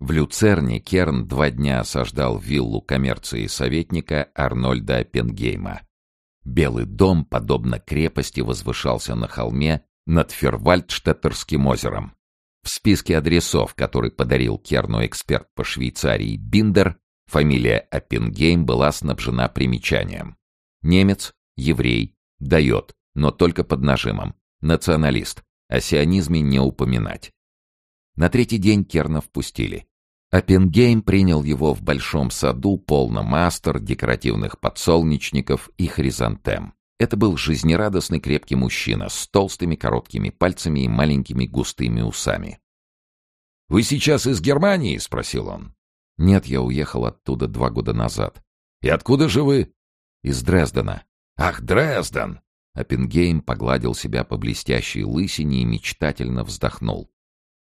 В Люцерне Керн два дня осаждал виллу коммерции советника Арнольда Оппенгейма. Белый дом, подобно крепости, возвышался на холме над Фервальдштеттерским озером. В списке адресов, который подарил Керну эксперт по Швейцарии Биндер, фамилия Оппенгейм была снабжена примечанием. Немец, еврей, дает, но только под нажимом. Националист. О сионизме не упоминать. На третий день Керна впустили. Оппенгейм принял его в большом саду, полном астр, декоративных подсолнечников и хризантем. Это был жизнерадостный крепкий мужчина с толстыми короткими пальцами и маленькими густыми усами. «Вы сейчас из Германии?» — спросил он. «Нет, я уехал оттуда два года назад». «И откуда же вы?» «Из Дрездена». «Ах, Дрезден!» Оппенгейм погладил себя по блестящей лысине и мечтательно вздохнул.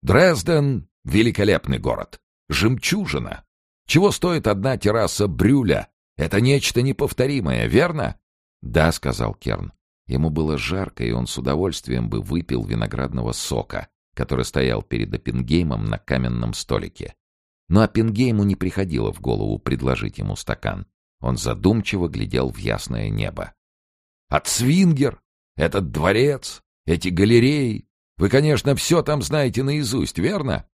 «Дрезден — великолепный город. Жемчужина. Чего стоит одна терраса Брюля? Это нечто неповторимое, верно?» «Да», — сказал Керн. Ему было жарко, и он с удовольствием бы выпил виноградного сока, который стоял перед Оппенгеймом на каменном столике. Но Оппенгейму не приходило в голову предложить ему стакан. Он задумчиво глядел в ясное небо. «От Свингер! Этот дворец! Эти галереи! Вы, конечно, все там знаете наизусть, верно?»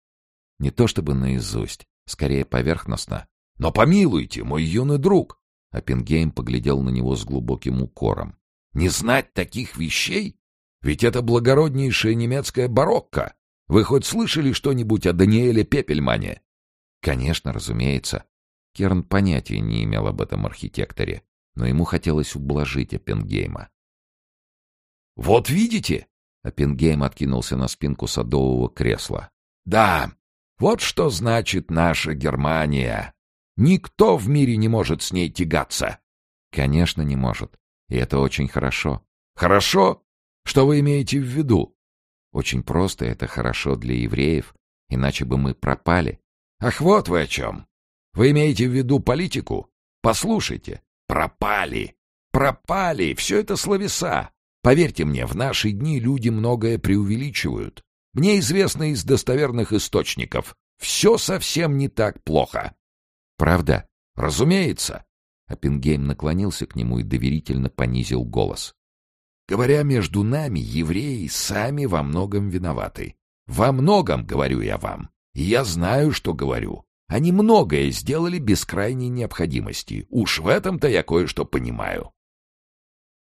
«Не то чтобы наизусть, скорее поверхностно. Но помилуйте, мой юный друг, Оппенгейм поглядел на него с глубоким укором. «Не знать таких вещей? Ведь это благороднейшая немецкая барокко. Вы хоть слышали что-нибудь о Даниэле Пепельмане?» «Конечно, разумеется». Керн понятия не имел об этом архитекторе, но ему хотелось ублажить Оппенгейма. «Вот видите?» — Оппенгейм откинулся на спинку садового кресла. «Да, вот что значит наша Германия. Никто в мире не может с ней тягаться. Конечно, не может. И это очень хорошо. Хорошо? Что вы имеете в виду? Очень просто, это хорошо для евреев, иначе бы мы пропали. Ах, вот вы о чем. Вы имеете в виду политику? Послушайте, пропали. Пропали, все это словеса. Поверьте мне, в наши дни люди многое преувеличивают. Мне известно из достоверных источников. Все совсем не так плохо. Правда? Разумеется. Оппенгейм наклонился к нему и доверительно понизил голос. Говоря между нами, евреи сами во многом виноваты. Во многом, говорю я вам. И я знаю, что говорю. Они многое сделали без крайней необходимости. Уж в этом-то я кое-что понимаю.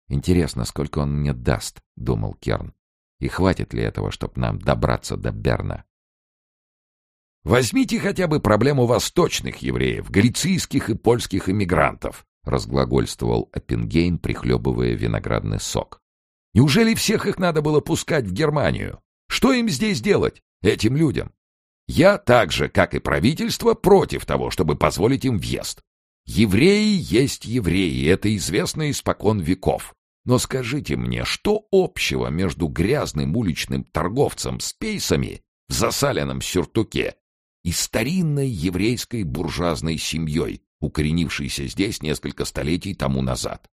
Интересно, сколько он мне даст, думал Керн. И хватит ли этого, чтобы нам добраться до Берна? Возьмите хотя бы проблему восточных евреев, галицийских и польских иммигрантов, разглагольствовал Оппенгейм, прихлебывая виноградный сок. Неужели всех их надо было пускать в Германию? Что им здесь делать, этим людям? Я так же, как и правительство, против того, чтобы позволить им въезд. Евреи есть евреи, это известно испокон веков. Но скажите мне, что общего между грязным уличным торговцем с пейсами в засаленном сюртуке и старинной еврейской буржуазной семьей, укоренившейся здесь несколько столетий тому назад.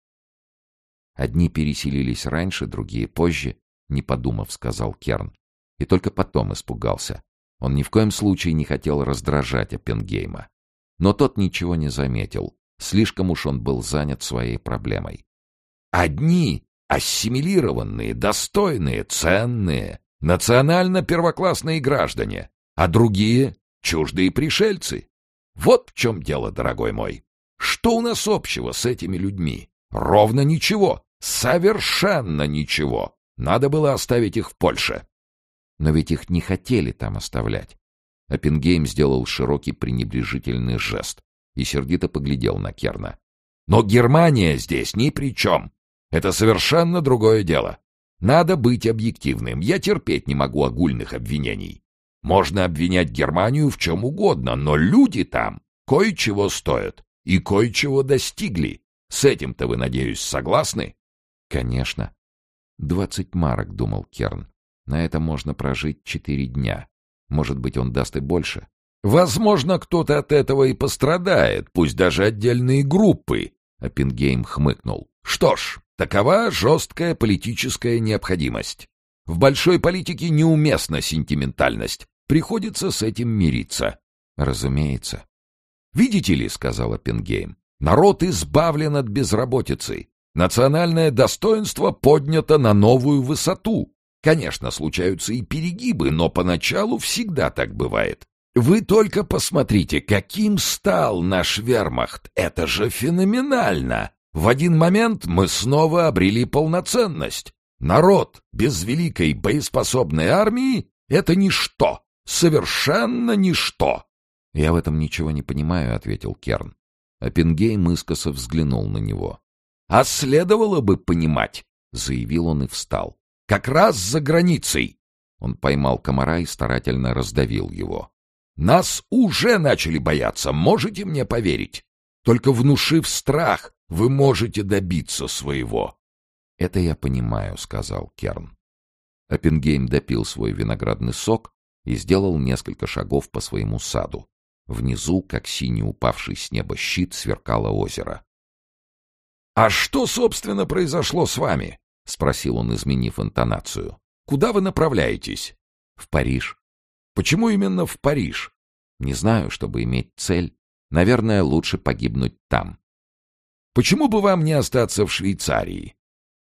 Одни переселились раньше, другие позже, не подумав, сказал Керн. И только потом испугался. Он ни в коем случае не хотел раздражать Оппенгейма. Но тот ничего не заметил. Слишком уж он был занят своей проблемой. Одни ассимилированные, достойные, ценные, национально первоклассные граждане, а другие чуждые пришельцы. Вот в чем дело, дорогой мой. Что у нас общего с этими людьми? Ровно ничего. Совершенно ничего. Надо было оставить их в Польше. Но ведь их не хотели там оставлять. Оппенгейм сделал широкий пренебрежительный жест и сердито поглядел на Керна. Но Германия здесь ни при чем. Это совершенно другое дело. Надо быть объективным. Я терпеть не могу огульных обвинений. Можно обвинять Германию в чем угодно, но люди там кое-чего стоят и кое-чего достигли. С этим-то вы, надеюсь, согласны? Конечно. Двадцать марок, думал Керн. На это можно прожить четыре дня. Может быть, он даст и больше. Возможно, кто-то от этого и пострадает, пусть даже отдельные группы. Оппенгейм хмыкнул. Что ж, такова жесткая политическая необходимость. В большой политике неуместна сентиментальность. Приходится с этим мириться. Разумеется. «Видите ли», — сказала Пингейм, — «народ избавлен от безработицы. Национальное достоинство поднято на новую высоту. Конечно, случаются и перегибы, но поначалу всегда так бывает. Вы только посмотрите, каким стал наш вермахт. Это же феноменально. В один момент мы снова обрели полноценность. Народ без великой боеспособной армии — это ничто, совершенно ничто. — Я в этом ничего не понимаю, — ответил Керн. Оппенгейм искоса взглянул на него. — А следовало бы понимать, — заявил он и встал. — Как раз за границей. Он поймал комара и старательно раздавил его. — Нас уже начали бояться, можете мне поверить? Только внушив страх, вы можете добиться своего. — Это я понимаю, — сказал Керн. Оппенгейм допил свой виноградный сок и сделал несколько шагов по своему саду. Внизу, как синий упавший с неба щит, сверкало озеро. «А что, собственно, произошло с вами?» — спросил он, изменив интонацию. «Куда вы направляетесь?» «В Париж». «Почему именно в Париж?» «Не знаю, чтобы иметь цель. Наверное, лучше погибнуть там». «Почему бы вам не остаться в Швейцарии?»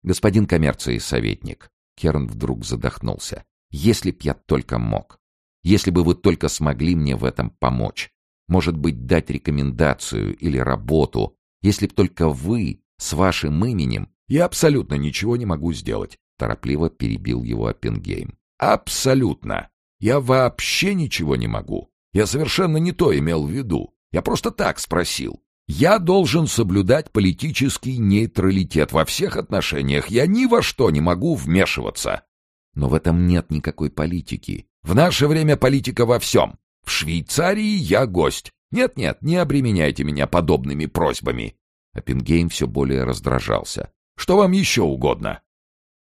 «Господин коммерции советник». Керн вдруг задохнулся. «Если б я только мог. Если бы вы только смогли мне в этом помочь. Может быть, дать рекомендацию или работу. Если б только вы с вашим именем я абсолютно ничего не могу сделать, торопливо перебил его Оппенгейм. Абсолютно. Я вообще ничего не могу. Я совершенно не то имел в виду. Я просто так спросил. Я должен соблюдать политический нейтралитет во всех отношениях. Я ни во что не могу вмешиваться. Но в этом нет никакой политики. В наше время политика во всем. В Швейцарии я гость. Нет-нет, не обременяйте меня подобными просьбами. Оппенгейм все более раздражался. Что вам еще угодно?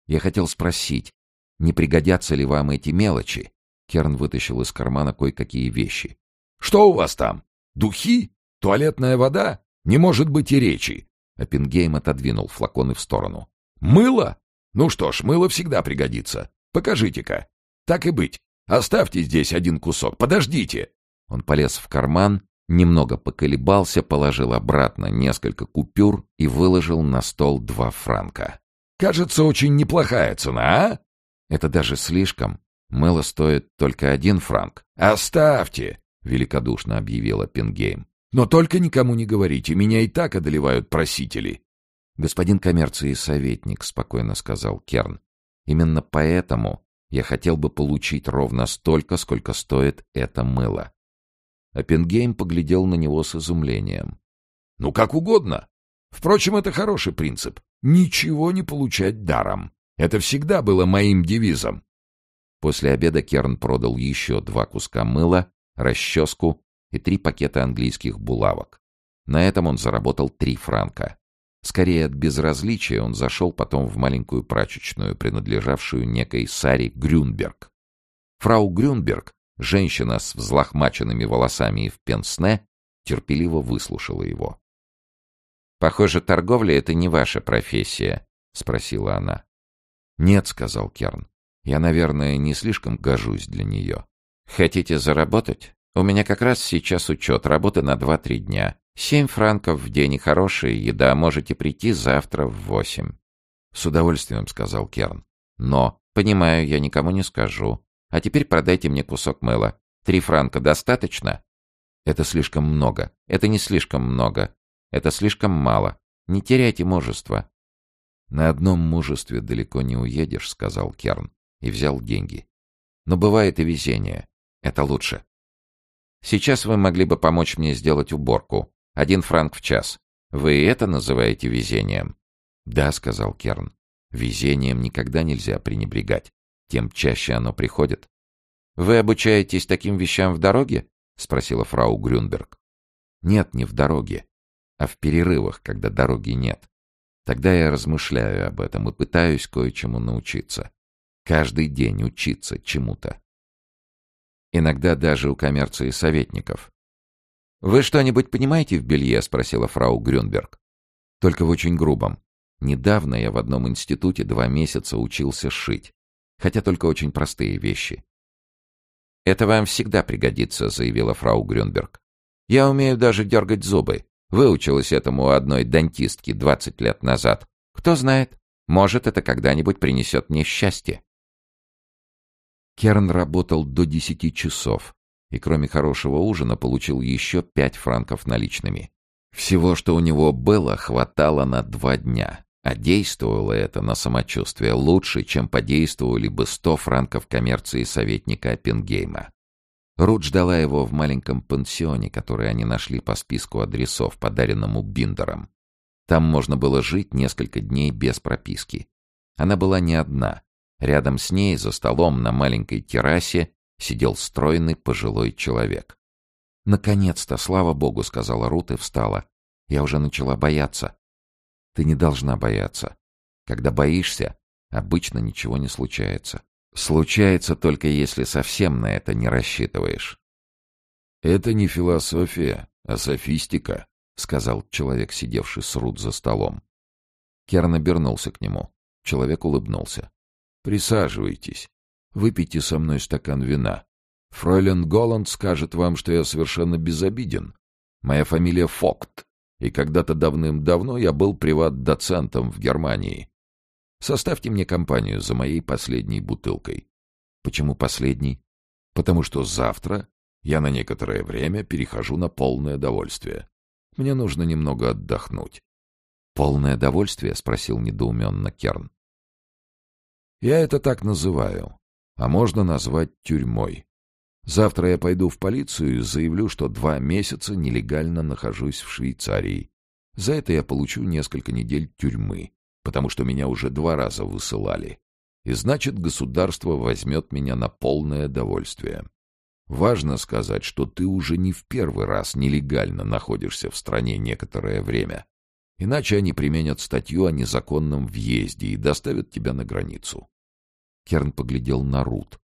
Я хотел спросить, не пригодятся ли вам эти мелочи? Керн вытащил из кармана кое-какие вещи. Что у вас там? Духи? Туалетная вода? Не может быть и речи. Оппенгейм отодвинул флаконы в сторону. Мыло? Ну что ж, мыло всегда пригодится. Покажите-ка. Так и быть. Оставьте здесь один кусок. Подождите. Он полез в карман Немного поколебался, положил обратно несколько купюр и выложил на стол два франка. «Кажется, очень неплохая цена, а?» «Это даже слишком. Мыло стоит только один франк». «Оставьте!» — великодушно объявила Пингейм. «Но только никому не говорите, меня и так одолевают просители». «Господин коммерции советник», — спокойно сказал Керн. «Именно поэтому я хотел бы получить ровно столько, сколько стоит это мыло. Оппенгейм поглядел на него с изумлением. «Ну, как угодно. Впрочем, это хороший принцип. Ничего не получать даром. Это всегда было моим девизом». После обеда Керн продал еще два куска мыла, расческу и три пакета английских булавок. На этом он заработал три франка. Скорее от безразличия он зашел потом в маленькую прачечную, принадлежавшую некой Саре Грюнберг. Фрау Грюнберг Женщина с взлохмаченными волосами и в пенсне терпеливо выслушала его. «Похоже, торговля — это не ваша профессия», — спросила она. «Нет», — сказал Керн. «Я, наверное, не слишком гожусь для нее». «Хотите заработать? У меня как раз сейчас учет, работы на два-три дня. Семь франков в день и хорошая еда, можете прийти завтра в восемь». «С удовольствием», — сказал Керн. «Но, понимаю, я никому не скажу. А теперь продайте мне кусок мыла. Три франка достаточно? Это слишком много. Это не слишком много. Это слишком мало. Не теряйте мужество. На одном мужестве далеко не уедешь, сказал Керн и взял деньги. Но бывает и везение. Это лучше. Сейчас вы могли бы помочь мне сделать уборку. Один франк в час. Вы это называете везением? Да, сказал Керн. Везением никогда нельзя пренебрегать тем чаще оно приходит. «Вы обучаетесь таким вещам в дороге?» — спросила фрау Грюнберг. «Нет, не в дороге, а в перерывах, когда дороги нет. Тогда я размышляю об этом и пытаюсь кое-чему научиться. Каждый день учиться чему-то. Иногда даже у коммерции советников. «Вы что-нибудь понимаете в белье?» — спросила фрау Грюнберг. «Только в очень грубом. Недавно я в одном институте два месяца учился шить хотя только очень простые вещи. «Это вам всегда пригодится», — заявила фрау Грюнберг. «Я умею даже дергать зубы. Выучилась этому у одной дантистки 20 лет назад. Кто знает, может, это когда-нибудь принесет мне счастье». Керн работал до десяти часов и кроме хорошего ужина получил еще пять франков наличными. Всего, что у него было, хватало на два дня, а действовало это на самочувствие лучше, чем подействовали бы сто франков коммерции советника Оппенгейма. Рут ждала его в маленьком пансионе, который они нашли по списку адресов, подаренному Биндером. Там можно было жить несколько дней без прописки. Она была не одна. Рядом с ней, за столом на маленькой террасе, сидел стройный пожилой человек. «Наконец-то, слава богу!» — сказала Рут и встала. «Я уже начала бояться». «Ты не должна бояться. Когда боишься, обычно ничего не случается. Случается только если совсем на это не рассчитываешь». «Это не философия, а софистика», — сказал человек, сидевший с Рут за столом. Керн обернулся к нему. Человек улыбнулся. «Присаживайтесь. Выпейте со мной стакан вина. Фройлен Голланд скажет вам, что я совершенно безобиден. Моя фамилия Фокт, и когда-то давным-давно я был приват-доцентом в Германии. Составьте мне компанию за моей последней бутылкой. Почему последней? Потому что завтра я на некоторое время перехожу на полное довольствие. Мне нужно немного отдохнуть. «Полное довольствие?» — спросил недоуменно Керн. «Я это так называю а можно назвать тюрьмой. Завтра я пойду в полицию и заявлю, что два месяца нелегально нахожусь в Швейцарии. За это я получу несколько недель тюрьмы, потому что меня уже два раза высылали. И значит, государство возьмет меня на полное довольствие. Важно сказать, что ты уже не в первый раз нелегально находишься в стране некоторое время. Иначе они применят статью о незаконном въезде и доставят тебя на границу. Керн поглядел на Рут.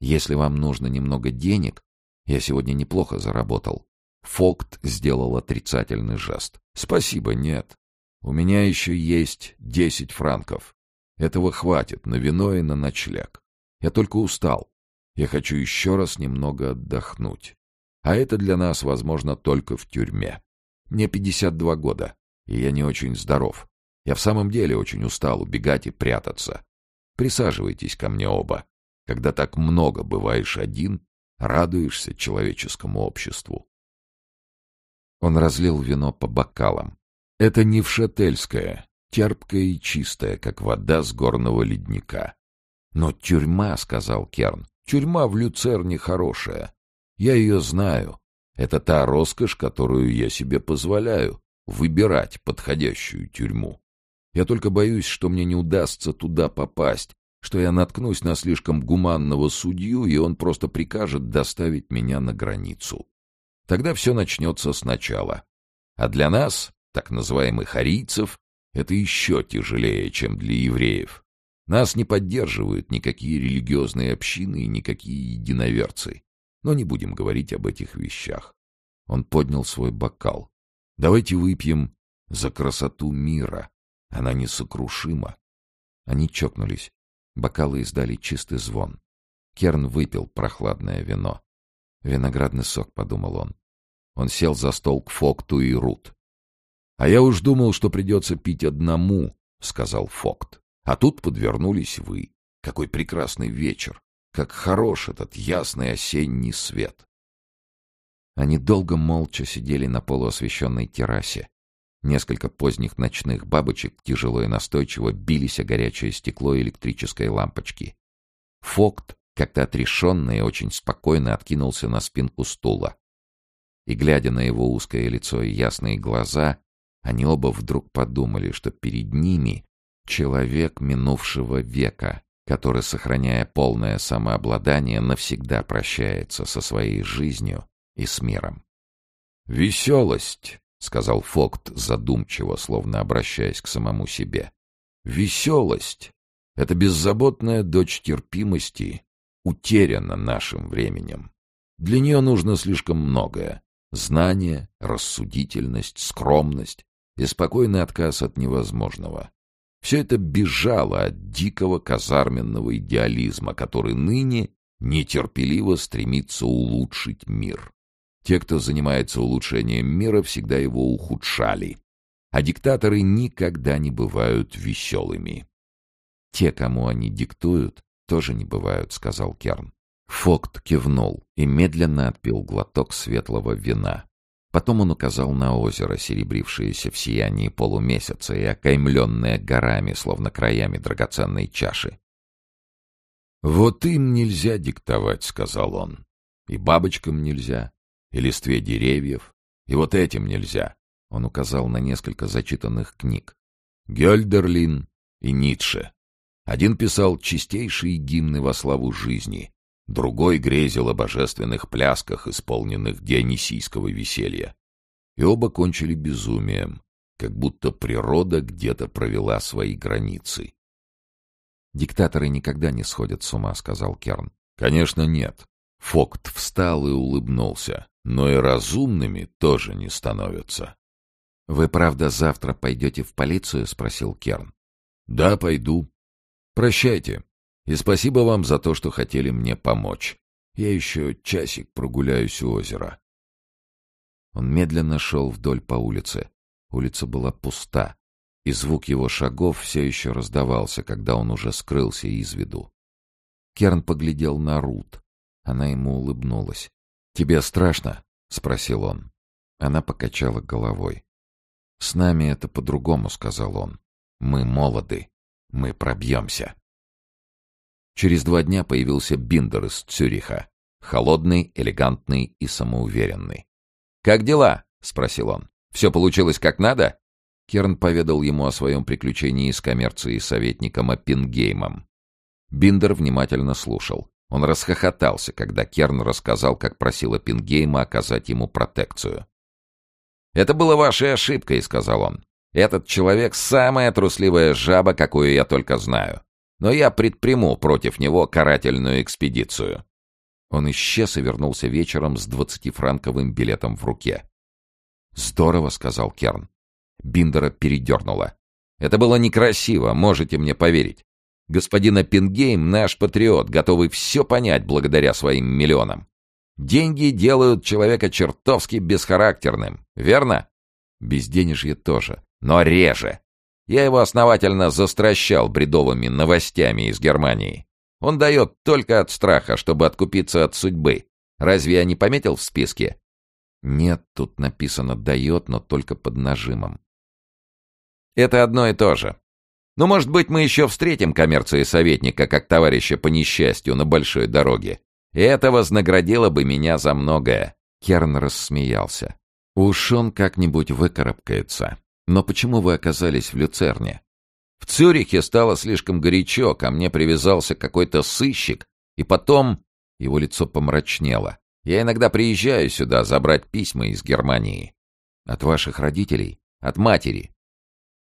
«Если вам нужно немного денег, я сегодня неплохо заработал». Фокт сделал отрицательный жест. «Спасибо, нет. У меня еще есть десять франков. Этого хватит на вино и на ночлег. Я только устал. Я хочу еще раз немного отдохнуть. А это для нас возможно только в тюрьме. Мне 52 года, и я не очень здоров. Я в самом деле очень устал убегать и прятаться. Присаживайтесь ко мне оба. Когда так много бываешь один, радуешься человеческому обществу. Он разлил вино по бокалам. Это не вшательское, терпкое и чистое, как вода с горного ледника. Но тюрьма, — сказал Керн, — тюрьма в Люцерне хорошая. Я ее знаю. Это та роскошь, которую я себе позволяю — выбирать подходящую тюрьму. Я только боюсь, что мне не удастся туда попасть, что я наткнусь на слишком гуманного судью, и он просто прикажет доставить меня на границу. Тогда все начнется сначала. А для нас, так называемых арийцев, это еще тяжелее, чем для евреев. Нас не поддерживают никакие религиозные общины и никакие единоверцы. Но не будем говорить об этих вещах. Он поднял свой бокал. Давайте выпьем за красоту мира. Она несокрушима. Они чокнулись. Бокалы издали чистый звон. Керн выпил прохладное вино. «Виноградный сок», — подумал он. Он сел за стол к Фокту и Рут. «А я уж думал, что придется пить одному», — сказал Фокт. «А тут подвернулись вы. Какой прекрасный вечер! Как хорош этот ясный осенний свет!» Они долго молча сидели на полуосвещенной террасе. Несколько поздних ночных бабочек тяжело и настойчиво бились о горячее стекло электрической лампочки. Фокт, как-то отрешенный очень спокойно откинулся на спинку стула. И, глядя на его узкое лицо и ясные глаза, они оба вдруг подумали, что перед ними человек минувшего века, который, сохраняя полное самообладание, навсегда прощается со своей жизнью и с миром. «Веселость!» — сказал Фокт задумчиво, словно обращаясь к самому себе. «Веселость — это беззаботная дочь терпимости, утеряна нашим временем. Для нее нужно слишком многое — знание, рассудительность, скромность и спокойный отказ от невозможного. Все это бежало от дикого казарменного идеализма, который ныне нетерпеливо стремится улучшить мир. Те, кто занимается улучшением мира, всегда его ухудшали. А диктаторы никогда не бывают веселыми. «Те, кому они диктуют, тоже не бывают», — сказал Керн. Фокт кивнул и медленно отпил глоток светлого вина. Потом он указал на озеро, серебрившееся в сиянии полумесяца и окаймленное горами, словно краями драгоценной чаши. «Вот им нельзя диктовать», — сказал он. «И бабочкам нельзя, и листве деревьев, и вот этим нельзя». Он указал на несколько зачитанных книг. Гёльдерлин и Ницше. Один писал чистейшие гимны во славу жизни, другой грезил о божественных плясках, исполненных дионисийского веселья. И оба кончили безумием, как будто природа где-то провела свои границы. «Диктаторы никогда не сходят с ума», — сказал Керн. «Конечно, нет». Фокт встал и улыбнулся. «Но и разумными тоже не становятся». «Вы, правда, завтра пойдете в полицию?» — спросил Керн. «Да, пойду. Прощайте. И спасибо вам за то, что хотели мне помочь. Я еще часик прогуляюсь у озера». Он медленно шел вдоль по улице. Улица была пуста, и звук его шагов все еще раздавался, когда он уже скрылся из виду. Керн поглядел на Рут. Она ему улыбнулась. «Тебе страшно?» — спросил он. Она покачала головой. «С нами это по-другому», — сказал он. «Мы молоды. Мы пробьемся». Через два дня появился Биндер из Цюриха. Холодный, элегантный и самоуверенный. «Как дела?» — спросил он. «Все получилось как надо?» Керн поведал ему о своем приключении с коммерцией советником Оппенгеймом. Биндер внимательно слушал. Он расхохотался, когда Керн рассказал, как просил Оппенгейма оказать ему протекцию. «Это было вашей ошибкой», — сказал он. «Этот человек — самая трусливая жаба, какую я только знаю но я предприму против него карательную экспедицию». Он исчез и вернулся вечером с двадцатифранковым билетом в руке. «Здорово», — сказал Керн. Биндера передернуло. «Это было некрасиво, можете мне поверить. Господин Оппенгейм — наш патриот, готовый все понять благодаря своим миллионам. Деньги делают человека чертовски бесхарактерным, верно? Безденежье тоже, но реже. Я его основательно застращал бредовыми новостями из Германии. Он дает только от страха, чтобы откупиться от судьбы. Разве я не пометил в списке? Нет, тут написано «дает», но только под нажимом. Это одно и то же. Ну, может быть, мы еще встретим коммерции советника как товарища по несчастью на большой дороге. И это вознаградило бы меня за многое. Керн рассмеялся. Уж он как-нибудь выкарабкается. Но почему вы оказались в Люцерне? В Цюрихе стало слишком горячо, ко мне привязался какой-то сыщик, и потом его лицо помрачнело. Я иногда приезжаю сюда забрать письма из Германии. От ваших родителей? От матери.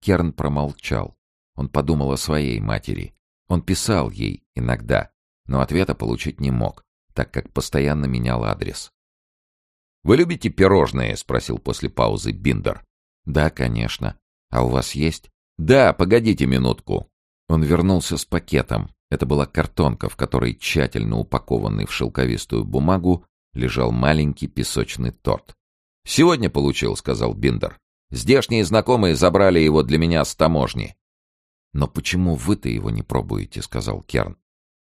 Керн промолчал. Он подумал о своей матери. Он писал ей иногда, но ответа получить не мог, так как постоянно менял адрес. «Вы любите пирожные?» — спросил после паузы Биндер. «Да, конечно. А у вас есть?» «Да, погодите минутку». Он вернулся с пакетом. Это была картонка, в которой, тщательно упакованный в шелковистую бумагу, лежал маленький песочный торт. «Сегодня получил», — сказал Биндер. «Здешние знакомые забрали его для меня с таможни». «Но почему вы-то его не пробуете?» — сказал Керн.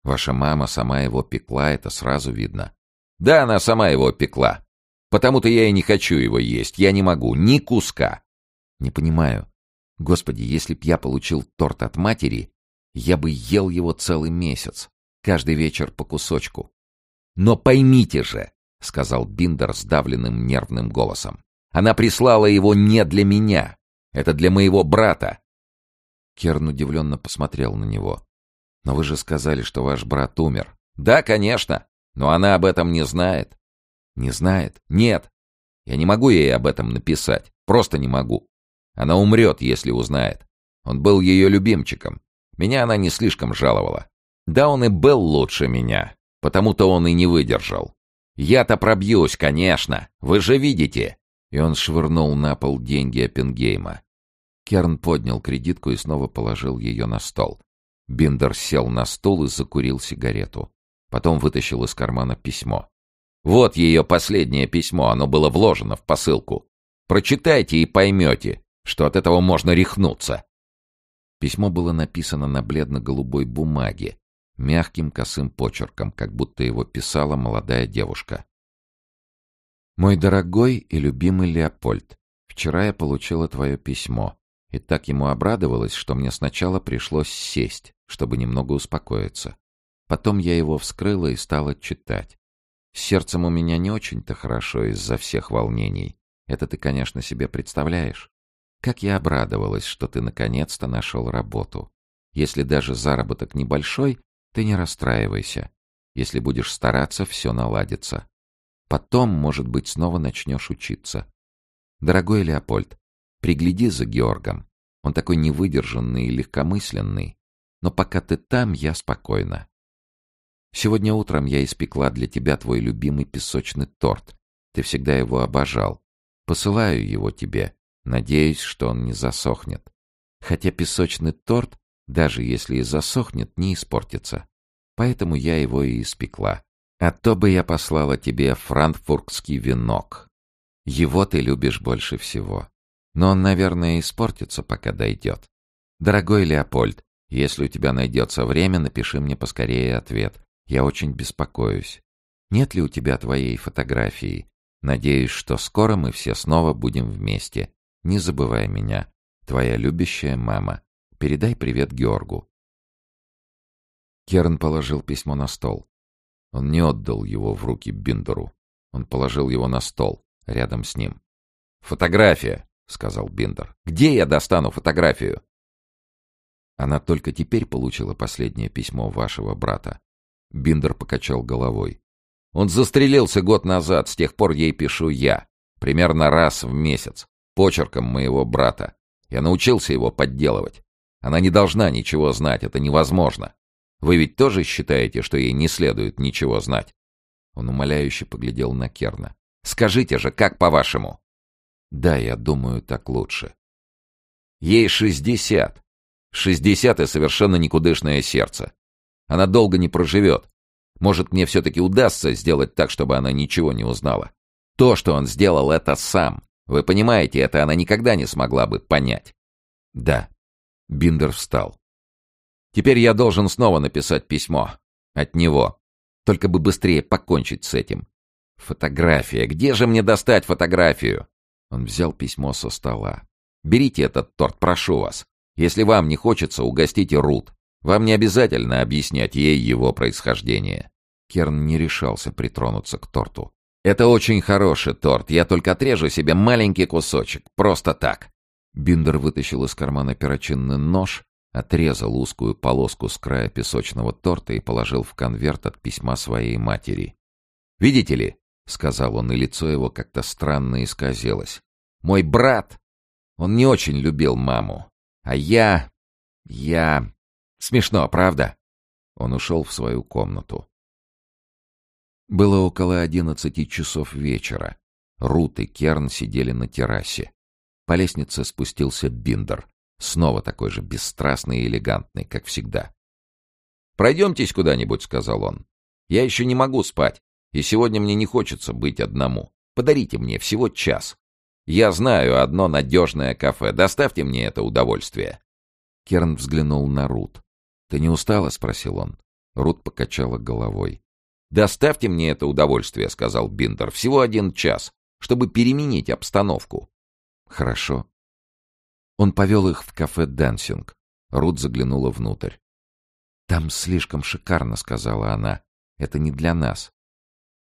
«Ваша мама сама его пекла, это сразу видно». «Да, она сама его пекла. Потому-то я и не хочу его есть. Я не могу. Ни куска. Не понимаю. Господи, если б я получил торт от матери, я бы ел его целый месяц, каждый вечер по кусочку. Но поймите же, — сказал Биндер сдавленным нервным голосом, — она прислала его не для меня. Это для моего брата. Керн удивленно посмотрел на него. «Но вы же сказали, что ваш брат умер». «Да, конечно. Но она об этом не знает». «Не знает?» «Нет. Я не могу ей об этом написать. Просто не могу. Она умрет, если узнает. Он был ее любимчиком. Меня она не слишком жаловала. Да он и был лучше меня, потому-то он и не выдержал. Я-то пробьюсь, конечно, вы же видите. И он швырнул на пол деньги Оппенгейма. Керн поднял кредитку и снова положил ее на стол. Биндер сел на стол и закурил сигарету. Потом вытащил из кармана письмо. «Вот ее последнее письмо, оно было вложено в посылку. Прочитайте и поймете, что от этого можно рехнуться». Письмо было написано на бледно-голубой бумаге, мягким косым почерком, как будто его писала молодая девушка. «Мой дорогой и любимый Леопольд, вчера я получила твое письмо и так ему обрадовалась, что мне сначала пришлось сесть, чтобы немного успокоиться. Потом я его вскрыла и стала читать. С сердцем у меня не очень-то хорошо из-за всех волнений. Это ты, конечно, себе представляешь. Как я обрадовалась, что ты наконец-то нашел работу. Если даже заработок небольшой, ты не расстраивайся. Если будешь стараться, все наладится. Потом, может быть, снова начнешь учиться. Дорогой Леопольд, пригляди за Георгом. Он такой невыдержанный и легкомысленный. Но пока ты там, я спокойна. Сегодня утром я испекла для тебя твой любимый песочный торт. Ты всегда его обожал. Посылаю его тебе. Надеюсь, что он не засохнет. Хотя песочный торт, даже если и засохнет, не испортится. Поэтому я его и испекла. А то бы я послала тебе франкфуртский венок. Его ты любишь больше всего. Но он, наверное, испортится, пока дойдет. Дорогой Леопольд, если у тебя найдется время, напиши мне поскорее ответ. Я очень беспокоюсь. Нет ли у тебя твоей фотографии? Надеюсь, что скоро мы все снова будем вместе. Не забывай меня. Твоя любящая мама. Передай привет Георгу. Керн положил письмо на стол. Он не отдал его в руки Биндеру. Он положил его на стол, рядом с ним. «Фотография!» — сказал Биндер. «Где я достану фотографию?» Она только теперь получила последнее письмо вашего брата. Биндер покачал головой. Он застрелился год назад, с тех пор ей пишу я. Примерно раз в месяц. Почерком моего брата. Я научился его подделывать. Она не должна ничего знать, это невозможно. Вы ведь тоже считаете, что ей не следует ничего знать?» Он умоляюще поглядел на Керна. «Скажите же, как по-вашему?» «Да, я думаю, так лучше». «Ей шестьдесят. Шестьдесят и совершенно никудышное сердце. Она долго не проживет. Может, мне все-таки удастся сделать так, чтобы она ничего не узнала. То, что он сделал, это сам. Вы понимаете, это она никогда не смогла бы понять. Да. Биндер встал. Теперь я должен снова написать письмо. От него. Только бы быстрее покончить с этим. Фотография. Где же мне достать фотографию? Он взял письмо со стола. Берите этот торт, прошу вас. Если вам не хочется, угостите Рут. Вам не обязательно объяснять ей его происхождение. Керн не решался притронуться к торту. «Это очень хороший торт, я только отрежу себе маленький кусочек, просто так». Биндер вытащил из кармана перочинный нож, отрезал узкую полоску с края песочного торта и положил в конверт от письма своей матери. «Видите ли?» — сказал он, и лицо его как-то странно исказилось. «Мой брат! Он не очень любил маму. А я... я... Смешно, правда?» Он ушел в свою комнату. Было около одиннадцати часов вечера. Рут и Керн сидели на террасе. По лестнице спустился Биндер, снова такой же бесстрастный и элегантный, как всегда. «Пройдемтесь куда-нибудь», — сказал он. «Я еще не могу спать, и сегодня мне не хочется быть одному. Подарите мне всего час. Я знаю одно надежное кафе, доставьте мне это удовольствие». Керн взглянул на Рут. «Ты не устала?» — спросил он. Рут покачала головой. «Доставьте мне это удовольствие», — сказал Биндер. «Всего один час, чтобы переменить обстановку». «Хорошо». Он повел их в кафе «Дансинг». Рут заглянула внутрь. «Там слишком шикарно», — сказала она. «Это не для нас».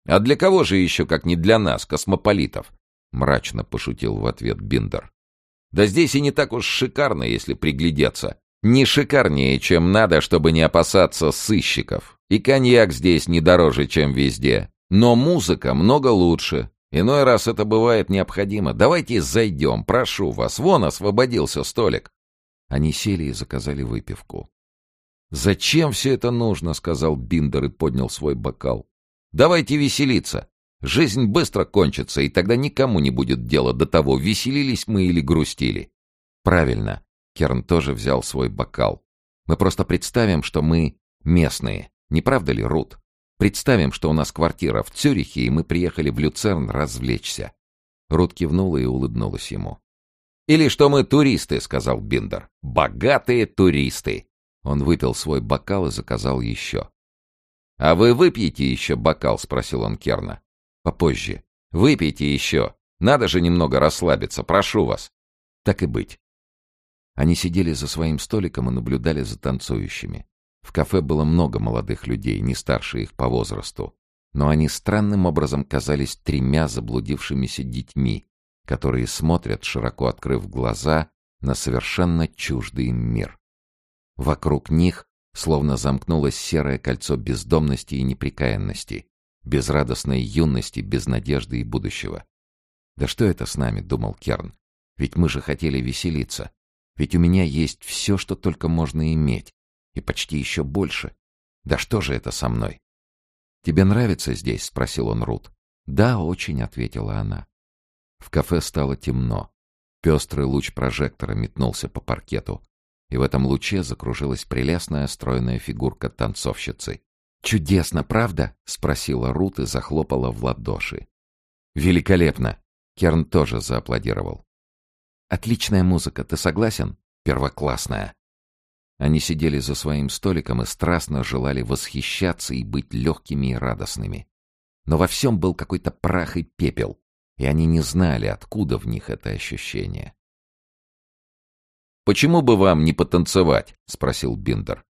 «А для кого же еще, как не для нас, космополитов?» — мрачно пошутил в ответ Биндер. «Да здесь и не так уж шикарно, если приглядеться. Не шикарнее, чем надо, чтобы не опасаться сыщиков. И коньяк здесь не дороже, чем везде. Но музыка много лучше. Иной раз это бывает необходимо. Давайте зайдем, прошу вас. Вон освободился столик. Они сели и заказали выпивку. «Зачем все это нужно?» — сказал Биндер и поднял свой бокал. «Давайте веселиться. Жизнь быстро кончится, и тогда никому не будет дела до того, веселились мы или грустили». «Правильно. Керн тоже взял свой бокал. «Мы просто представим, что мы местные. Не правда ли, Рут? Представим, что у нас квартира в Цюрихе, и мы приехали в Люцерн развлечься». Рут кивнула и улыбнулась ему. «Или что мы туристы», — сказал Биндер. «Богатые туристы». Он выпил свой бокал и заказал еще. «А вы выпьете еще бокал?» — спросил он Керна. «Попозже. Выпейте еще. Надо же немного расслабиться, прошу вас». «Так и быть». Они сидели за своим столиком и наблюдали за танцующими. В кафе было много молодых людей, не старше их по возрасту. Но они странным образом казались тремя заблудившимися детьми, которые смотрят, широко открыв глаза, на совершенно чуждый им мир. Вокруг них словно замкнулось серое кольцо бездомности и неприкаянности, безрадостной юности, без надежды и будущего. «Да что это с нами?» — думал Керн. «Ведь мы же хотели веселиться. Ведь у меня есть все, что только можно иметь. И почти еще больше. Да что же это со мной?» «Тебе нравится здесь?» — спросил он Рут. «Да, очень», — ответила она. В кафе стало темно. Пестрый луч прожектора метнулся по паркету и в этом луче закружилась прелестная стройная фигурка танцовщицы. «Чудесно, правда?» — спросила Рут и захлопала в ладоши. «Великолепно!» — Керн тоже зааплодировал. «Отличная музыка, ты согласен?» «Первоклассная!» Они сидели за своим столиком и страстно желали восхищаться и быть легкими и радостными. Но во всем был какой-то прах и пепел, и они не знали, откуда в них это ощущение. «Почему бы вам не потанцевать?» — спросил Биндер.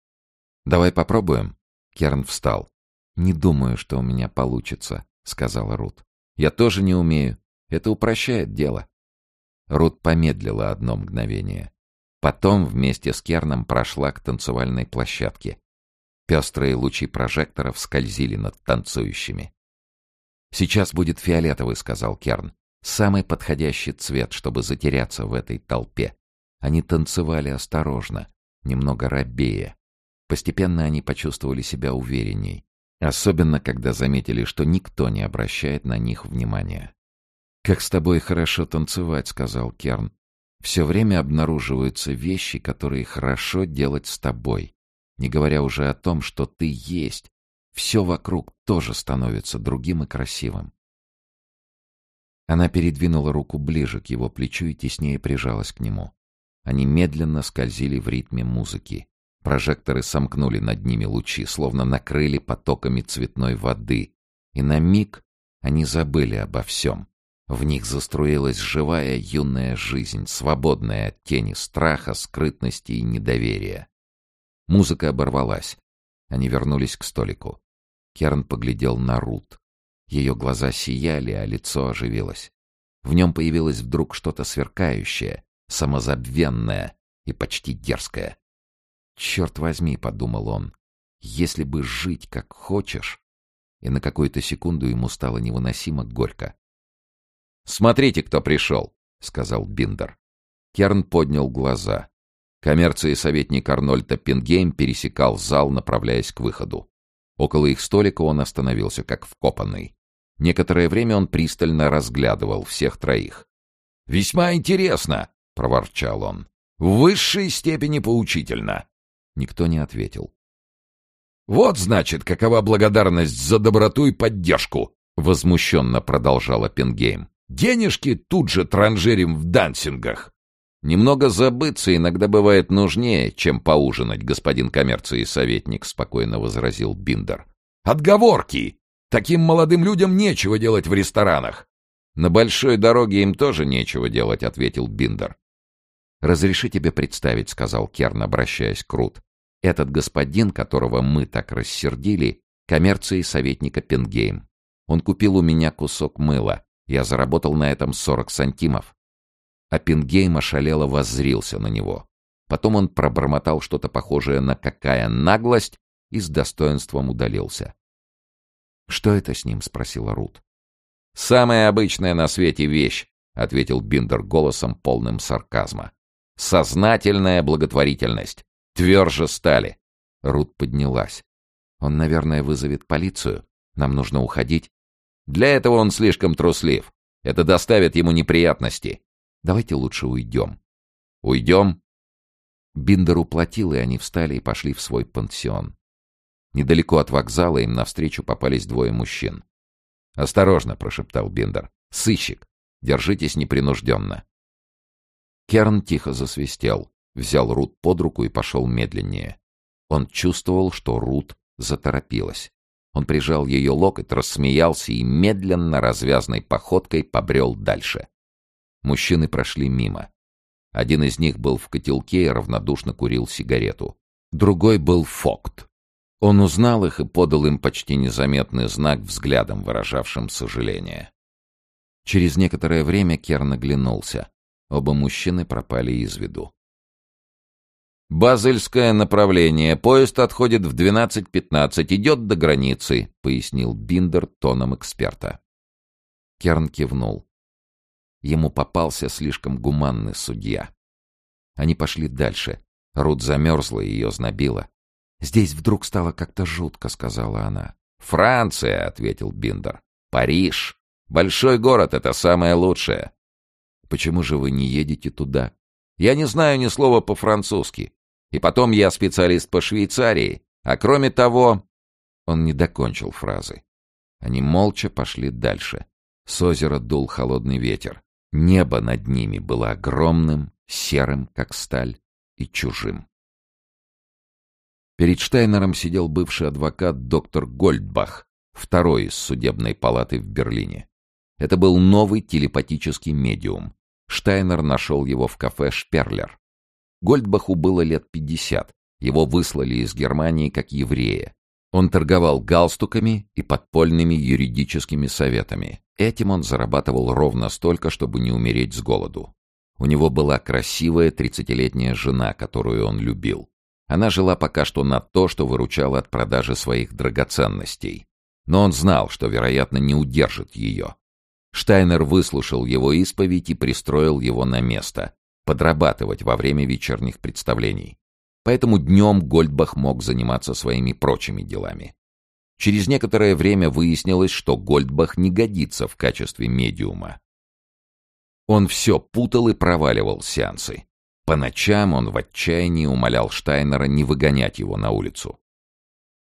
«Давай попробуем». Керн встал. «Не думаю, что у меня получится», — сказала Рут. «Я тоже не умею. Это упрощает дело». Рут помедлила одно мгновение. Потом вместе с Керном прошла к танцевальной площадке. Пестрые лучи прожекторов скользили над танцующими. «Сейчас будет фиолетовый», — сказал Керн. «Самый подходящий цвет, чтобы затеряться в этой толпе. Они танцевали осторожно, немного робея. Постепенно они почувствовали себя уверенней, особенно когда заметили, что никто не обращает на них внимания. «Как с тобой хорошо танцевать», — сказал Керн. «Все время обнаруживаются вещи, которые хорошо делать с тобой, не говоря уже о том, что ты есть. Все вокруг тоже становится другим и красивым». Она передвинула руку ближе к его плечу и теснее прижалась к нему. Они медленно скользили в ритме музыки. Прожекторы сомкнули над ними лучи, словно накрыли потоками цветной воды. И на миг они забыли обо всем. В них заструилась живая юная жизнь, свободная от тени страха, скрытности и недоверия. Музыка оборвалась. Они вернулись к столику. Керн поглядел на Рут. Ее глаза сияли, а лицо оживилось. В нем появилось вдруг что-то сверкающее, самозабвенная и почти дерзкая. «Черт возьми», — подумал он, — «если бы жить как хочешь...» И на какую-то секунду ему стало невыносимо горько. «Смотрите, кто пришел», — сказал Биндер. Керн поднял глаза. Коммерции советник Арнольда Пингейм пересекал зал, направляясь к выходу. Около их столика он остановился, как вкопанный. Некоторое время он пристально разглядывал всех троих. «Весьма интересно», — проворчал он. «В высшей степени поучительно». Никто не ответил. «Вот, значит, какова благодарность за доброту и поддержку!» — возмущенно продолжал Оппенгейм. «Денежки тут же транжирим в дансингах!» «Немного забыться иногда бывает нужнее, чем поужинать, господин коммерции советник», — спокойно возразил Биндер. «Отговорки! Таким молодым людям нечего делать в ресторанах!» «На большой дороге им тоже нечего делать», — ответил Биндер. «Разреши тебе представить», — сказал Керн, обращаясь к Рут. «Этот господин, которого мы так рассердили, коммерции советника Пенгейм. Он купил у меня кусок мыла. Я заработал на этом сорок сантимов». А Пенгейм ошалело воззрился на него. Потом он пробормотал что-то похожее на «какая наглость» и с достоинством удалился. «Что это с ним?» — спросила Рут. «Самая обычная на свете вещь», — ответил Биндер голосом, полным сарказма. Сознательная благотворительность. Тверже стали. Рут поднялась. Он, наверное, вызовет полицию. Нам нужно уходить. Для этого он слишком труслив. Это доставит ему неприятности. Давайте лучше уйдем. Уйдем? Биндер уплатил, и они встали и пошли в свой пансион. Недалеко от вокзала им навстречу попались двое мужчин. «Осторожно!» — прошептал Биндер. «Сыщик! Держитесь непринужденно!» Керн тихо засвистел, взял Рут под руку и пошел медленнее. Он чувствовал, что Рут заторопилась. Он прижал ее локоть, рассмеялся и медленно, развязной походкой побрел дальше. Мужчины прошли мимо. Один из них был в котелке и равнодушно курил сигарету. Другой был Фокт. Он узнал их и подал им почти незаметный знак взглядом, выражавшим сожаление. Через некоторое время Керн оглянулся. Оба мужчины пропали из виду. «Базельское направление. Поезд отходит в 12.15. Идет до границы», — пояснил Биндер тоном эксперта. Керн кивнул. Ему попался слишком гуманный судья. Они пошли дальше. Рут замерзла и ее знобила. «Здесь вдруг стало как-то жутко», — сказала она. «Франция», — ответил Биндер. «Париж. Большой город — это самое лучшее». «Почему же вы не едете туда?» «Я не знаю ни слова по-французски. И потом я специалист по Швейцарии. А кроме того...» Он не докончил фразы. Они молча пошли дальше. С озера дул холодный ветер. Небо над ними было огромным, серым, как сталь, и чужим. Перед Штайнером сидел бывший адвокат доктор Гольдбах, второй из судебной палаты в Берлине. Это был новый телепатический медиум. Штайнер нашел его в кафе «Шперлер». Гольдбаху было лет пятьдесят. Его выслали из Германии как еврея. Он торговал галстуками и подпольными юридическими советами. Этим он зарабатывал ровно столько, чтобы не умереть с голоду. У него была красивая тридцатилетняя жена, которую он любил. Она жила пока что на то, что выручала от продажи своих драгоценностей. Но он знал, что, вероятно, не удержит ее. Штайнер выслушал его исповедь и пристроил его на место, подрабатывать во время вечерних представлений. Поэтому днем Гольдбах мог заниматься своими прочими делами. Через некоторое время выяснилось, что Гольдбах не годится в качестве медиума. Он все путал и проваливал сеансы. По ночам он в отчаянии умолял Штайнера не выгонять его на улицу.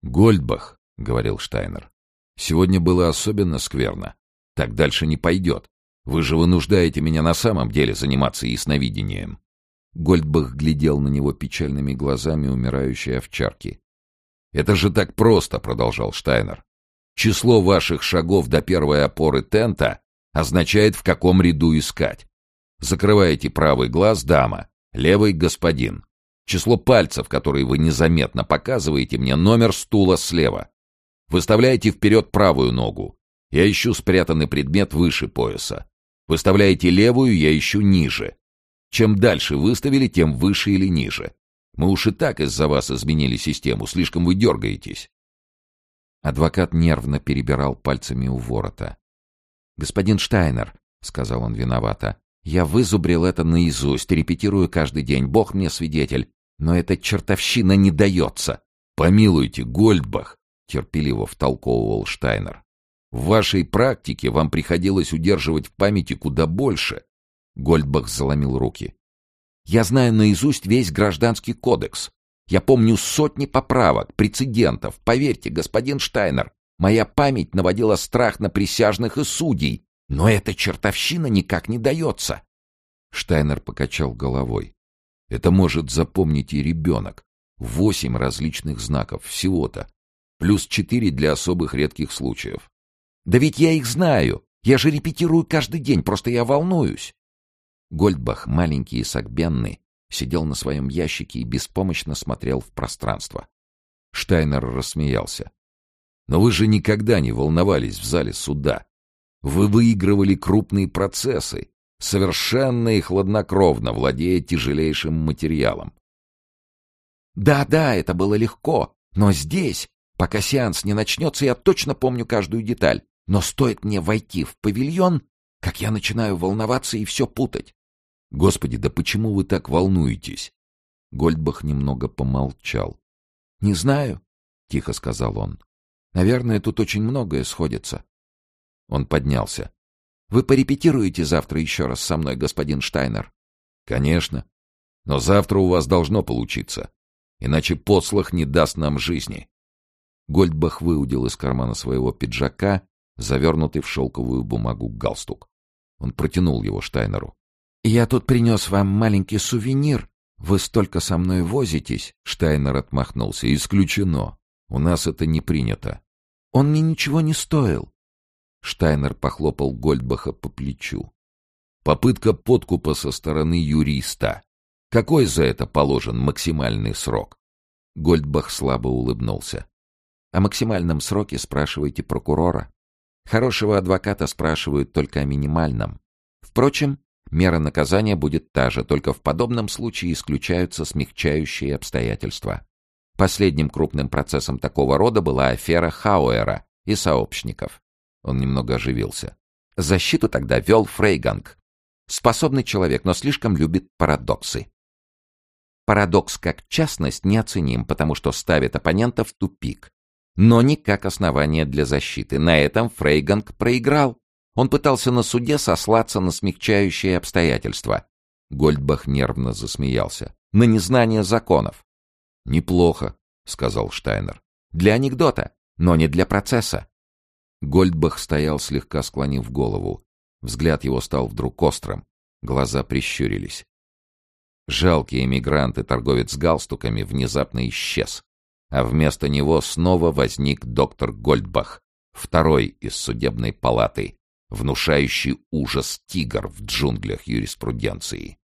«Гольдбах», — говорил Штайнер, — «сегодня было особенно скверно. Так дальше не пойдет. Вы же вынуждаете меня на самом деле заниматься ясновидением». Гольдбах глядел на него печальными глазами умирающей овчарки. «Это же так просто», — продолжал Штайнер. «Число ваших шагов до первой опоры тента означает, в каком ряду искать. Закрываете правый глаз — дама, левый — господин. Число пальцев, которые вы незаметно показываете мне, номер стула слева. Выставляете вперед правую ногу. Я ищу спрятанный предмет выше пояса. Выставляете левую, я ищу ниже. Чем дальше выставили, тем выше или ниже. Мы уж и так из-за вас изменили систему, слишком вы дергаетесь. Адвокат нервно перебирал пальцами у ворота. «Господин Штайнер», — сказал он виновато, — «я вызубрил это наизусть, репетирую каждый день, бог мне свидетель, но эта чертовщина не дается». «Помилуйте, Гольдбах», — терпеливо втолковывал Штайнер. «В вашей практике вам приходилось удерживать в памяти куда больше. Гольдбах заломил руки. «Я знаю наизусть весь гражданский кодекс. Я помню сотни поправок, прецедентов. Поверьте, господин Штайнер, моя память наводила страх на присяжных и судей, но эта чертовщина никак не дается». Штайнер покачал головой. «Это может запомнить и ребенок. Восемь различных знаков всего-то. Плюс четыре для особых редких случаев». «Да ведь я их знаю. Я же репетирую каждый день, просто я волнуюсь». Гольдбах, маленький и согбенный, сидел на своем ящике и беспомощно смотрел в пространство. Штайнер рассмеялся. «Но вы же никогда не волновались в зале суда. Вы выигрывали крупные процессы, совершенно и хладнокровно владея тяжелейшим материалом. Да-да, это было легко, но здесь, пока сеанс не начнется, я точно помню каждую деталь. Но стоит мне войти в павильон, как я начинаю волноваться и все путать. Господи, да почему вы так волнуетесь? Гольдбах немного помолчал. Не знаю, тихо сказал он. Наверное, тут очень многое сходится. Он поднялся. Вы порепетируете завтра еще раз со мной, господин Штайнер? Конечно. Но завтра у вас должно получиться. Иначе послах не даст нам жизни. Гольдбах выудил из кармана своего пиджака завернутый в шелковую бумагу галстук. Он протянул его Штайнеру. «Я тут принес вам маленький сувенир. Вы столько со мной возитесь!» Штайнер отмахнулся. «Исключено. У нас это не принято. Он мне ничего не стоил». Штайнер похлопал Гольдбаха по плечу. «Попытка подкупа со стороны юриста. Какой за это положен максимальный срок?» Гольдбах слабо улыбнулся. О максимальном сроке спрашивайте прокурора. Хорошего адвоката спрашивают только о минимальном. Впрочем, мера наказания будет та же, только в подобном случае исключаются смягчающие обстоятельства. Последним крупным процессом такого рода была афера Хауэра и сообщников. Он немного оживился. Защиту тогда вел Фрейганг. Способный человек, но слишком любит парадоксы. Парадокс как частность неоценим, потому что ставит оппонента в тупик но не как основание для защиты. На этом Фрейганг проиграл. Он пытался на суде сослаться на смягчающие обстоятельства. Гольдбах нервно засмеялся. На незнание законов. «Неплохо», — сказал Штайнер. «Для анекдота, но не для процесса». Гольдбах стоял, слегка склонив голову. Взгляд его стал вдруг острым. Глаза прищурились. Жалкий эмигрант и торговец галстуками внезапно исчез а вместо него снова возник доктор Гольдбах, второй из судебной палаты, внушающий ужас тигр в джунглях юриспруденции.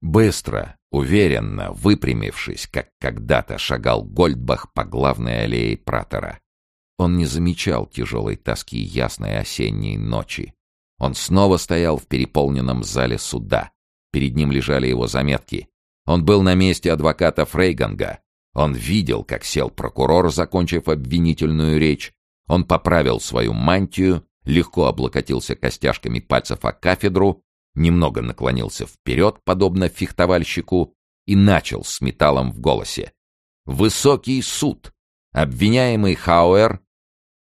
Быстро, уверенно, выпрямившись, как когда-то шагал Гольдбах по главной аллее Пратора. Он не замечал тяжелой тоски ясной осенней ночи. Он снова стоял в переполненном зале суда. Перед ним лежали его заметки. Он был на месте адвоката Фрейганга. Он видел, как сел прокурор, закончив обвинительную речь. Он поправил свою мантию, легко облокотился костяшками пальцев о кафедру, немного наклонился вперед, подобно фехтовальщику, и начал с металлом в голосе. «Высокий суд! Обвиняемый Хауэр...»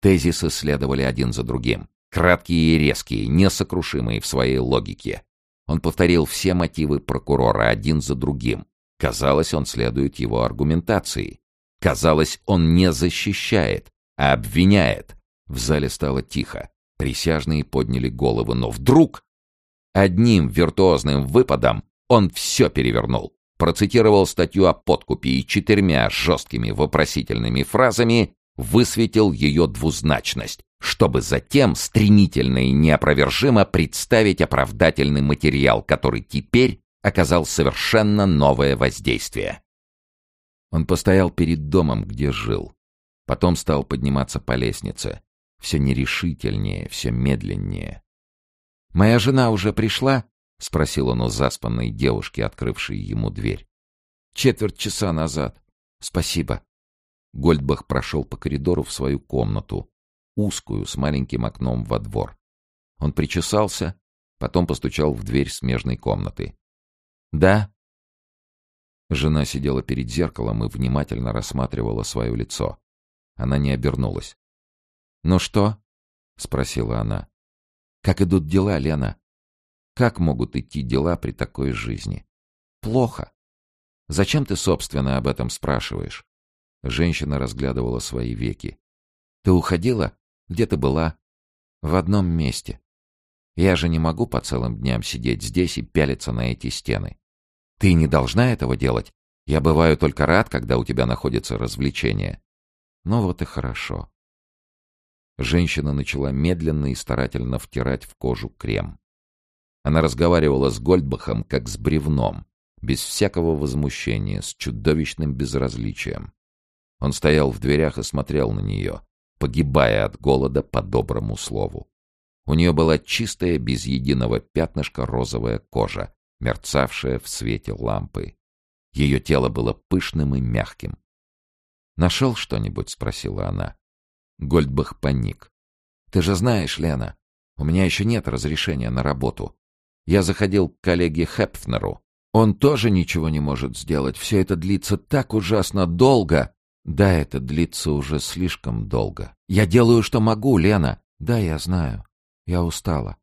Тезисы следовали один за другим, краткие и резкие, несокрушимые в своей логике. Он повторил все мотивы прокурора один за другим. Казалось, он следует его аргументации. Казалось, он не защищает, а обвиняет. В зале стало тихо. Присяжные подняли головы, но вдруг... Одним виртуозным выпадом он все перевернул. Процитировал статью о подкупе и четырьмя жесткими вопросительными фразами высветил ее двузначность, чтобы затем стремительно и неопровержимо представить оправдательный материал, который теперь оказал совершенно новое воздействие. Он постоял перед домом, где жил. Потом стал подниматься по лестнице. Все нерешительнее, все медленнее. «Моя жена уже пришла?» — спросил он у заспанной девушки, открывшей ему дверь. «Четверть часа назад. Спасибо». Гольдбах прошел по коридору в свою комнату, узкую, с маленьким окном во двор. Он причесался, потом постучал в дверь смежной комнаты. «Да?» Жена сидела перед зеркалом и внимательно рассматривала свое лицо. Она не обернулась. «Ну что?» — спросила она. «Как идут дела, Лена? Как могут идти дела при такой жизни? Плохо. Зачем ты, собственно, об этом спрашиваешь?» Женщина разглядывала свои веки. «Ты уходила? Где ты была?» «В одном месте. Я же не могу по целым дням сидеть здесь и пялиться на эти стены. Ты не должна этого делать. Я бываю только рад, когда у тебя находится развлечение. Ну вот и хорошо. Женщина начала медленно и старательно втирать в кожу крем. Она разговаривала с Гольдбахом, как с бревном, без всякого возмущения, с чудовищным безразличием. Он стоял в дверях и смотрел на нее, погибая от голода по доброму слову. У нее была чистая, без единого пятнышка розовая кожа, мерцавшая в свете лампы. Ее тело было пышным и мягким. «Нашел что-нибудь?» — спросила она. Гольдбах паник. «Ты же знаешь, Лена, у меня еще нет разрешения на работу. Я заходил к коллеге Хепфнеру. Он тоже ничего не может сделать. Все это длится так ужасно долго. Да, это длится уже слишком долго. Я делаю, что могу, Лена. Да, я знаю. Я устала.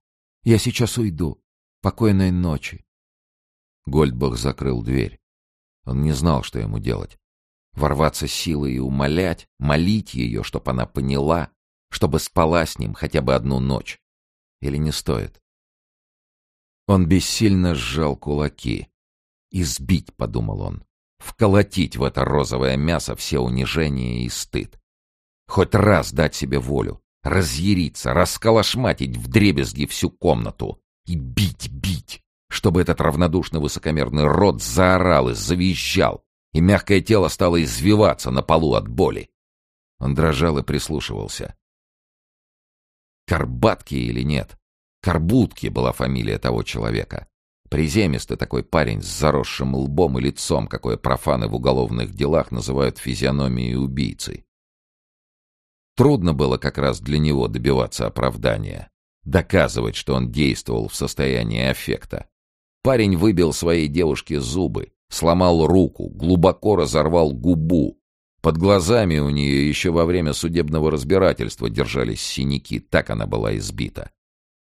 Я сейчас уйду. Покойной ночи. Гольдбах закрыл дверь. Он не знал, что ему делать. Ворваться силой и умолять, молить ее, чтобы она поняла, чтобы спала с ним хотя бы одну ночь. Или не стоит? Он бессильно сжал кулаки. «Избить», — подумал он, — «вколотить в это розовое мясо все унижения и стыд. Хоть раз дать себе волю, разъяриться, расколошматить вдребезги всю комнату и бить, бить, чтобы этот равнодушный высокомерный рот заорал и завизжал, и мягкое тело стало извиваться на полу от боли. Он дрожал и прислушивался. Карбатки или нет? Карбутки была фамилия того человека. Приземистый такой парень с заросшим лбом и лицом, какое профаны в уголовных делах называют физиономией убийцы. Трудно было как раз для него добиваться оправдания, доказывать, что он действовал в состоянии аффекта. Парень выбил своей девушке зубы, сломал руку, глубоко разорвал губу. Под глазами у нее еще во время судебного разбирательства держались синяки, так она была избита.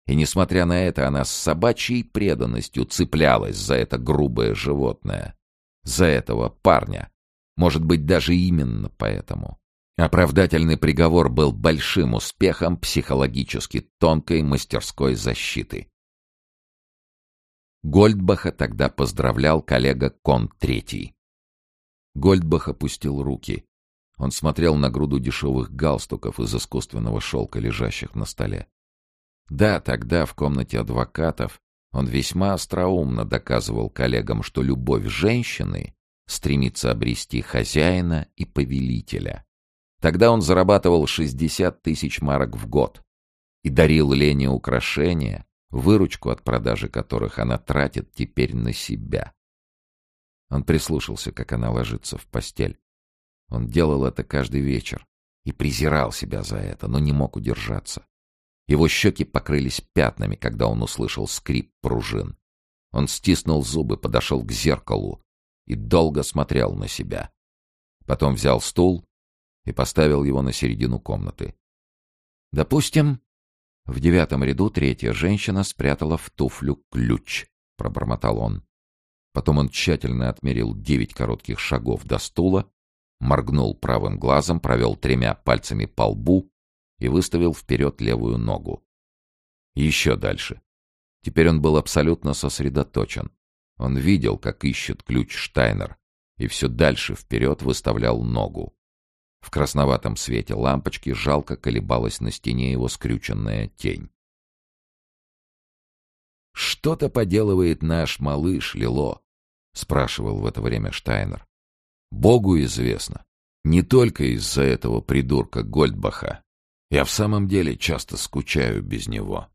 И, несмотря на это, она с собачьей преданностью цеплялась за это грубое животное. За этого парня. Может быть, даже именно поэтому. Оправдательный приговор был большим успехом психологически тонкой мастерской защиты. Гольдбаха тогда поздравлял коллега Кон Третий. Гольдбах опустил руки. Он смотрел на груду дешевых галстуков из искусственного шелка, лежащих на столе. Да, тогда в комнате адвокатов он весьма остроумно доказывал коллегам, что любовь женщины стремится обрести хозяина и повелителя. Тогда он зарабатывал 60 тысяч марок в год и дарил Лене украшения, выручку от продажи которых она тратит теперь на себя. Он прислушался, как она ложится в постель. Он делал это каждый вечер и презирал себя за это, но не мог удержаться. Его щеки покрылись пятнами, когда он услышал скрип пружин. Он стиснул зубы, подошел к зеркалу и долго смотрел на себя. Потом взял стул и поставил его на середину комнаты. «Допустим, в девятом ряду третья женщина спрятала в туфлю ключ», — пробормотал он. Потом он тщательно отмерил девять коротких шагов до стула, моргнул правым глазом, провел тремя пальцами по лбу и выставил вперед левую ногу. Еще дальше. Теперь он был абсолютно сосредоточен. Он видел, как ищет ключ Штайнер, и все дальше вперед выставлял ногу. В красноватом свете лампочки жалко колебалась на стене его скрюченная тень. «Что-то поделывает наш малыш, Лило», — спрашивал в это время Штайнер. «Богу известно. Не только из-за этого придурка Гольдбаха, я в самом деле часто скучаю без него.